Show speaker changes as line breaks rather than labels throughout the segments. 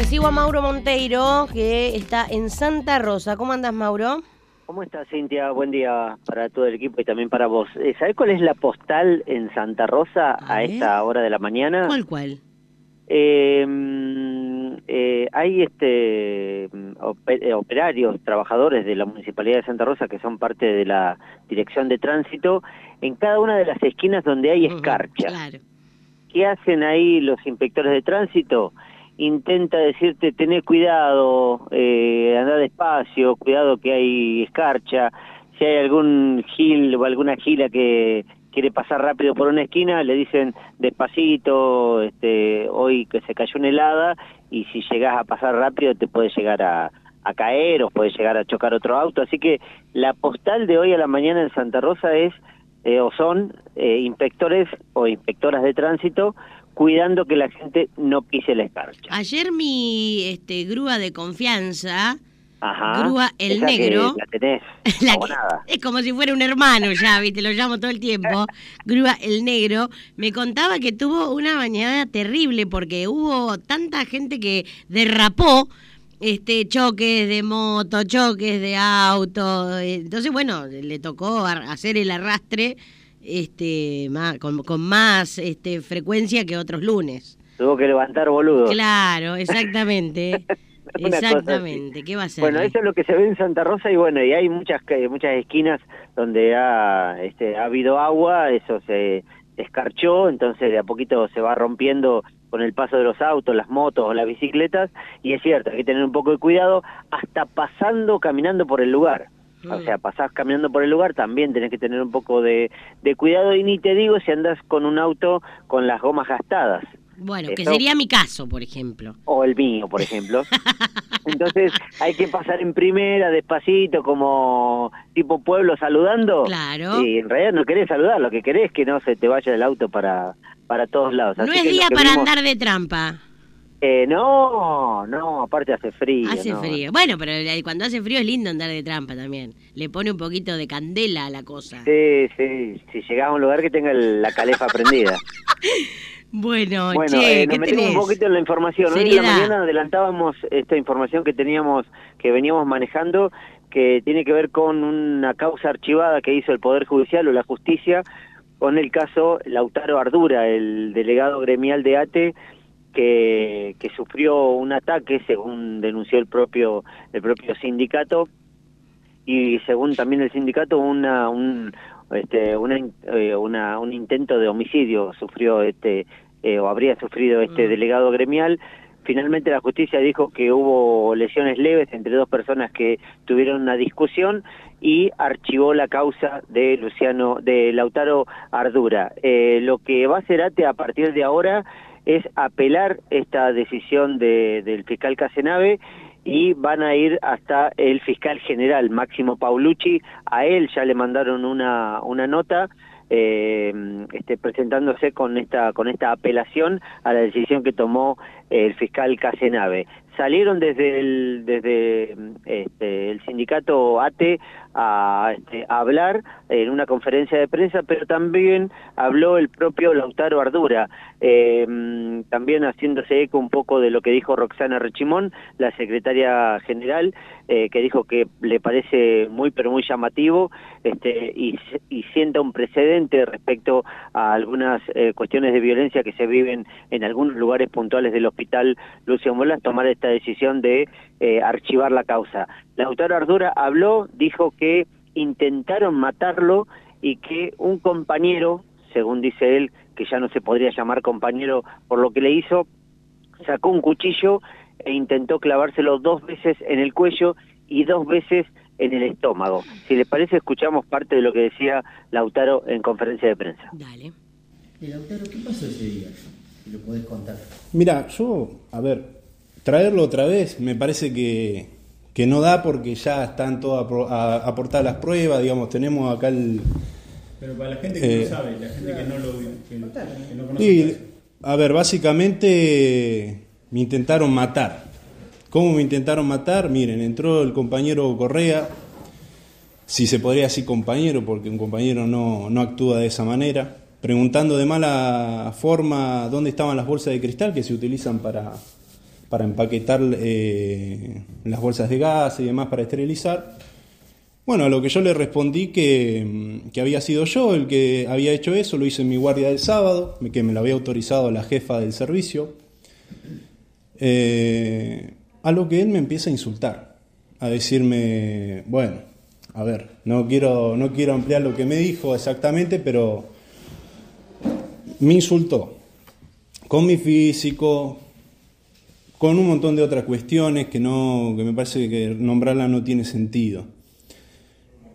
Recibo a Mauro Monteiro, que está en Santa Rosa. ¿Cómo andas, Mauro?
¿Cómo estás, Cintia? Buen día para todo el equipo y también para vos. Eh, ¿Sabés cuál es la postal en Santa Rosa a, esta hora de la mañana?
¿Cuál, cuál?
Eh, mm, eh, hay este eh, operarios, trabajadores de la Municipalidad de Santa Rosa que son parte de la Dirección de Tránsito en cada una de las esquinas donde hay escarcha.
Claro.
¿Qué hacen ahí los inspectores de tránsito? Intenta decirte, tené cuidado, eh, anda despacio, cuidado que hay escarcha. Si hay algún gil o alguna gila que quiere pasar rápido por una esquina, le dicen despacito, este, hoy que se cayó una helada y si llegas a pasar rápido te puede llegar a, a caer o puede llegar a chocar otro auto. Así que la postal de hoy a la mañana en Santa Rosa es eh, o son eh, inspectores o inspectoras de tránsito cuidando que la gente no pise la escarcha.
Ayer mi este, grúa de confianza,
Ajá.
grúa El
Esa que
Negro.
La tenés
la que-
abonada.
es como si fuera un hermano ya, viste, lo llamo todo el tiempo, grúa El Negro, me contaba que tuvo una bañada terrible porque hubo tanta gente que derrapó. Este, choques de moto, choques de auto. eh, Entonces, bueno, le tocó hacer el arrastre este, más, con, con más este, frecuencia que otros lunes.
Tuvo que levantar boludo.
Claro, exactamente. Exactamente. ¿Qué va a ser?
Bueno, eso es lo que se ve en Santa Rosa y bueno, y hay muchas muchas esquinas donde ha, este, ha habido agua, eso se escarchó, entonces de a poquito se va rompiendo con el paso de los autos, las motos o las bicicletas, y es cierto, hay que tener un poco de cuidado, hasta pasando, caminando por el lugar. O
Mm.
sea, pasás caminando por el lugar, también tenés que tener un poco de, de cuidado, y ni te digo si andás con un auto con las gomas gastadas.
Bueno, que sería mi caso, por ejemplo.
o el mío, por ejemplo. Entonces hay que pasar en primera, despacito, como tipo pueblo saludando.
Claro.
Y en realidad no querés saludar, lo que querés es que no se te vaya el auto para, para todos lados.
No es
que
día para
vimos-
andar de trampa.
Eh, no, no, aparte hace frío.
Hace
no.
frío. Bueno, pero cuando hace frío es lindo andar de trampa también. Le pone un poquito de candela a la cosa.
Sí, sí, si llegás a un lugar que tenga el- la calefa prendida.
Bueno,
Bueno,
che,
eh, nos
¿qué
metimos
tenés?
un poquito en la información. Hoy en la mañana adelantábamos esta información que teníamos, que veníamos manejando, que tiene que ver con una causa archivada que hizo el Poder Judicial o la Justicia con el caso Lautaro Ardura, el delegado gremial de ATE, que, que sufrió un ataque, según denunció el propio el propio sindicato, y según también el sindicato una un este una, eh, una- un intento de homicidio sufrió este eh, o habría sufrido este
Mm.
delegado gremial. Finalmente la justicia dijo que hubo lesiones leves entre dos personas que tuvieron una discusión y archivó la causa de Luciano de Lautaro Ardura. Eh, lo que va a hacer ATE a partir de ahora es apelar esta decisión de, del fiscal Casenave y van a ir hasta el fiscal general Máximo Paulucci. A él ya le mandaron una, una nota eh, este, presentándose con esta, con esta apelación a la decisión que tomó el fiscal Casenave. Salieron desde el, desde este, el sindicato ATE a, este, hablar en una conferencia de prensa, pero también habló el propio Lautaro Ardura, eh, también haciéndose eco un poco de lo que dijo Roxana Rechimón, la secretaria general, eh, que dijo que le parece muy pero muy llamativo este, y, y sienta un precedente respecto a algunas eh, cuestiones de violencia que se viven en algunos lugares puntuales del hospital Lucio Molas, tomar esta decisión de eh, archivar la causa. Lautaro Ardura habló, dijo que intentaron matarlo y que un compañero, según dice él, que ya no se podría llamar compañero por lo que le hizo, sacó un cuchillo e intentó clavárselo dos veces en el cuello y dos veces en el estómago. Si les parece, escuchamos parte de lo que decía Lautaro en conferencia de prensa.
Dale.
Lautaro, ¿qué pasó ese día? Si lo podés contar.
Mira, yo, a ver, traerlo otra vez me parece que, que no da porque ya están todas aportadas las pruebas, digamos, tenemos acá el...
Pero para la gente que
Eh,
no sabe, la gente que no lo que, que no conoce.
Y, a ver, básicamente me intentaron matar. ¿Cómo me intentaron matar? Miren, entró el compañero Correa, si se podría decir compañero, porque un compañero no, no actúa de esa manera, preguntando de mala forma dónde estaban las bolsas de cristal que se utilizan para, para empaquetar eh, las bolsas de gas y demás para esterilizar. Bueno, a lo que yo le respondí que, que, había sido yo el que había hecho eso, lo hice en mi guardia del sábado, que me lo había autorizado la jefa del servicio. Eh, a lo que él me empieza a insultar, a decirme, bueno, a ver, no quiero, no quiero ampliar lo que me dijo exactamente, pero me insultó con mi físico, con un montón de otras cuestiones que, no, que me parece que nombrarla no tiene sentido.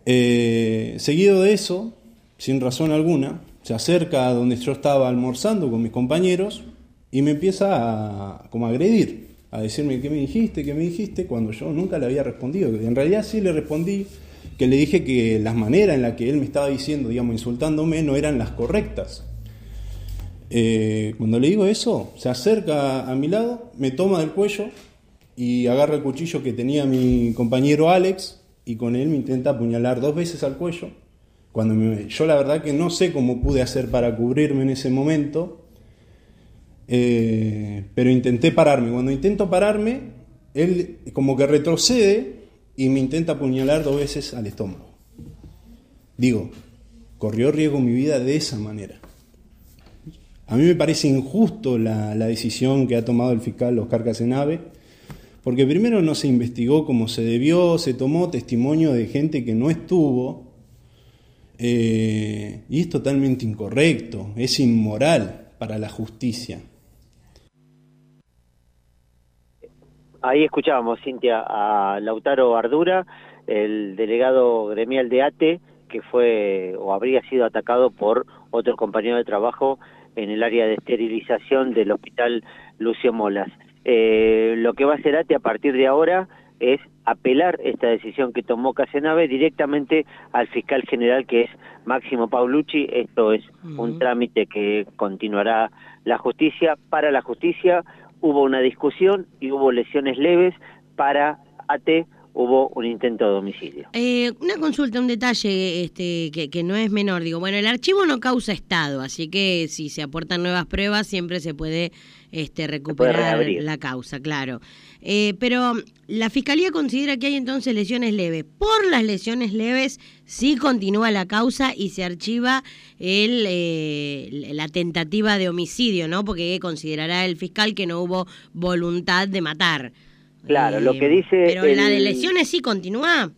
Eh, seguido de eso, sin razón alguna, se acerca a donde yo estaba almorzando con mis compañeros y me empieza a, como a agredir, a decirme qué me dijiste, qué me dijiste, cuando yo nunca le había respondido. En realidad sí le respondí que le dije que las maneras en las que él me estaba diciendo, digamos, insultándome, no eran las correctas. Eh, cuando le digo eso, se acerca a mi lado, me toma del cuello y agarra el cuchillo que tenía mi compañero Alex y con él me intenta apuñalar dos veces al cuello. Cuando yo la verdad que no sé cómo pude hacer para cubrirme en ese momento, eh, pero intenté pararme. Cuando intento pararme, él como que retrocede y me intenta apuñalar dos veces al estómago. Digo, corrió riesgo mi vida de esa manera. A mí me parece injusto la, decisión que ha tomado el fiscal Oscar Casenave, porque primero no se investigó como se debió, se tomó testimonio de gente que no estuvo, eh, y es totalmente incorrecto, es inmoral para la justicia.
Ahí escuchábamos, Cintia, a Lautaro Ardura, el delegado gremial de ATE, que fue o habría sido atacado por otro compañero de trabajo en el área de esterilización del hospital Lucio Molas. Eh, lo que va a hacer ATE a partir de ahora es apelar esta decisión que tomó Casenave directamente al fiscal general que es Máximo Paulucci. Esto es un trámite que continuará la justicia. Para la justicia hubo una discusión y hubo lesiones leves. Para ATE hubo un intento de homicidio.
Eh, una consulta, un detalle este, que, no es menor. Digo, bueno, el archivo no causa estado, así que si se aportan nuevas pruebas siempre se puede este, recuperar la causa, claro. Eh, pero la fiscalía considera que hay entonces lesiones leves. Por las lesiones leves sí continúa la causa y se archiva el, eh, la tentativa de homicidio, ¿no? Porque considerará el fiscal que no hubo voluntad de matar.
Claro, lo que dice...
Pero la de lesiones sí continúa.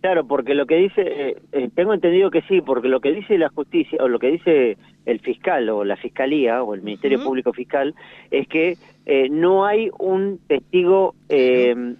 Claro, porque lo que dice, eh, eh, tengo entendido que sí, porque lo que dice la justicia, o lo que dice el fiscal, o la fiscalía, o el Ministerio Público Fiscal, es que eh, no hay un testigo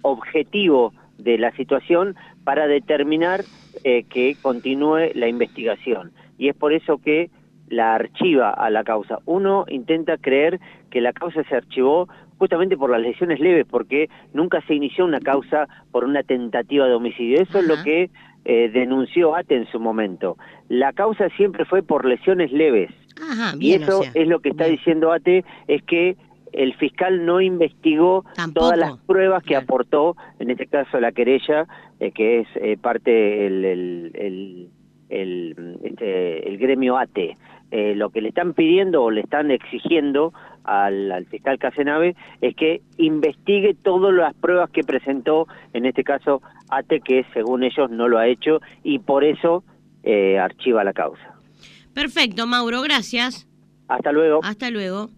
objetivo de la situación para determinar que continúe la investigación. Y es por eso que la archiva a la causa. Uno intenta creer que la causa se archivó justamente por las lesiones leves, porque nunca se inició una causa por una tentativa de homicidio. Eso es lo que eh, denunció ATE en su momento. La causa siempre fue por lesiones leves. y eso es lo que está diciendo ATE, es que el fiscal no investigó todas las pruebas que aportó, en este caso la querella, eh, que es eh, parte el, el, el, este, el gremio ATE. Eh, lo que le están pidiendo o le están exigiendo al, fiscal Casenave es que investigue todas las pruebas que presentó, en este caso ATE, que según ellos no lo ha hecho y por eso eh, archiva la causa.
Perfecto, Mauro, gracias.
Hasta luego.
Hasta luego.